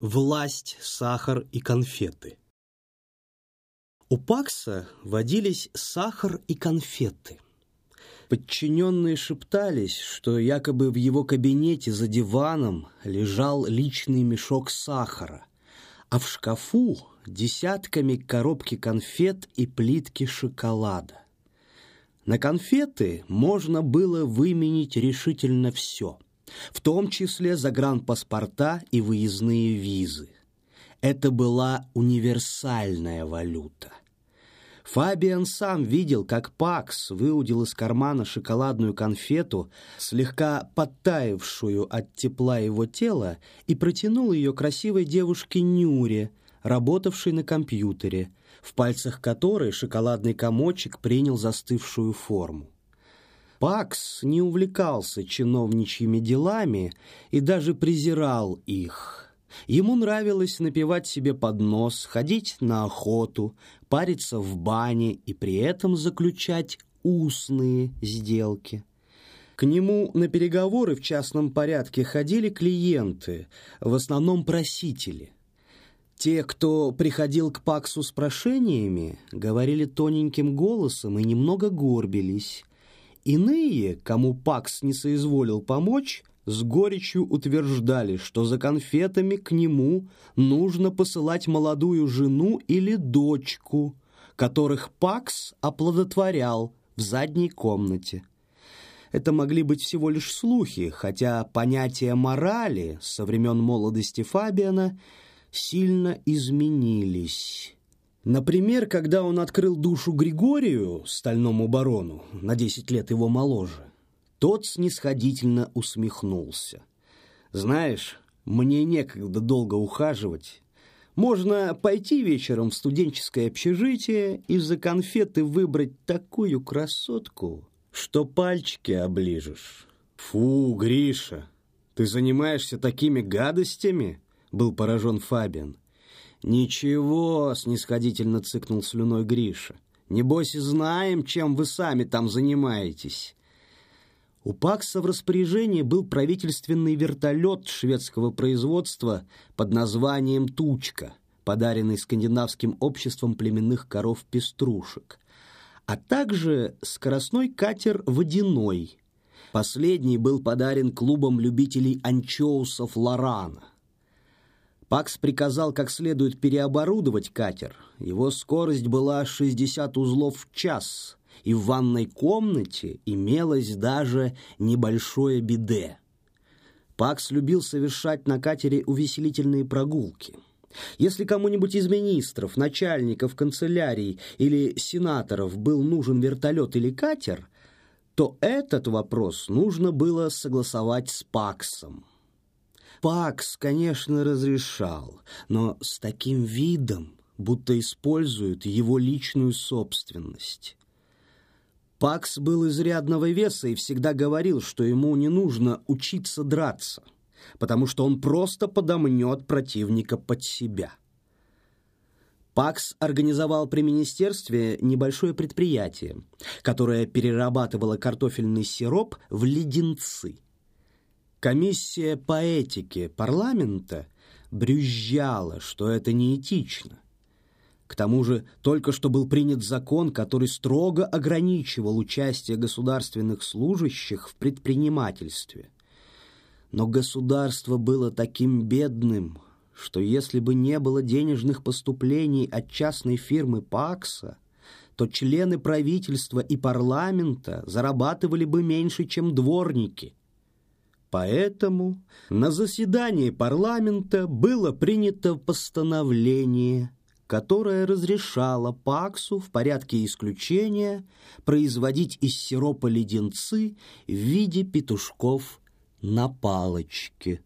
Власть, сахар и конфеты. У Пакса водились сахар и конфеты. Подчиненные шептались, что якобы в его кабинете за диваном лежал личный мешок сахара, а в шкафу десятками коробки конфет и плитки шоколада. На конфеты можно было выменить решительно все – в том числе загранпаспорта и выездные визы. Это была универсальная валюта. Фабиан сам видел, как Пакс выудил из кармана шоколадную конфету, слегка подтаявшую от тепла его тела, и протянул ее красивой девушке Нюре, работавшей на компьютере, в пальцах которой шоколадный комочек принял застывшую форму. Пакс не увлекался чиновничьими делами и даже презирал их. Ему нравилось напивать себе под нос, ходить на охоту, париться в бане и при этом заключать устные сделки. К нему на переговоры в частном порядке ходили клиенты, в основном просители. Те, кто приходил к Паксу с прошениями, говорили тоненьким голосом и немного горбились. Иные, кому Пакс не соизволил помочь, с горечью утверждали, что за конфетами к нему нужно посылать молодую жену или дочку, которых Пакс оплодотворял в задней комнате. Это могли быть всего лишь слухи, хотя понятия морали со времен молодости Фабиана сильно изменились. Например, когда он открыл душу Григорию, стальному барону, на десять лет его моложе, тот снисходительно усмехнулся. «Знаешь, мне некогда долго ухаживать. Можно пойти вечером в студенческое общежитие и за конфеты выбрать такую красотку, что пальчики оближешь». «Фу, Гриша, ты занимаешься такими гадостями?» — был поражен Фабиан. «Ничего», — снисходительно цыкнул слюной Гриша. «Небось, знаем, чем вы сами там занимаетесь». У Пакса в распоряжении был правительственный вертолет шведского производства под названием «Тучка», подаренный скандинавским обществом племенных коров-пеструшек, а также скоростной катер «Водяной». Последний был подарен клубом любителей анчоусов «Лорана». Пакс приказал как следует переоборудовать катер. Его скорость была 60 узлов в час, и в ванной комнате имелось даже небольшое биде. Пакс любил совершать на катере увеселительные прогулки. Если кому-нибудь из министров, начальников канцелярий или сенаторов был нужен вертолет или катер, то этот вопрос нужно было согласовать с Паксом. Пакс, конечно, разрешал, но с таким видом, будто используют его личную собственность. Пакс был изрядного веса и всегда говорил, что ему не нужно учиться драться, потому что он просто подомнет противника под себя. Пакс организовал при министерстве небольшое предприятие, которое перерабатывало картофельный сироп в леденцы – Комиссия по этике парламента брюзжала, что это неэтично. К тому же только что был принят закон, который строго ограничивал участие государственных служащих в предпринимательстве. Но государство было таким бедным, что если бы не было денежных поступлений от частной фирмы Пакса, то члены правительства и парламента зарабатывали бы меньше, чем дворники. Поэтому на заседании парламента было принято постановление, которое разрешало Паксу в порядке исключения производить из сиропа леденцы в виде петушков на палочке.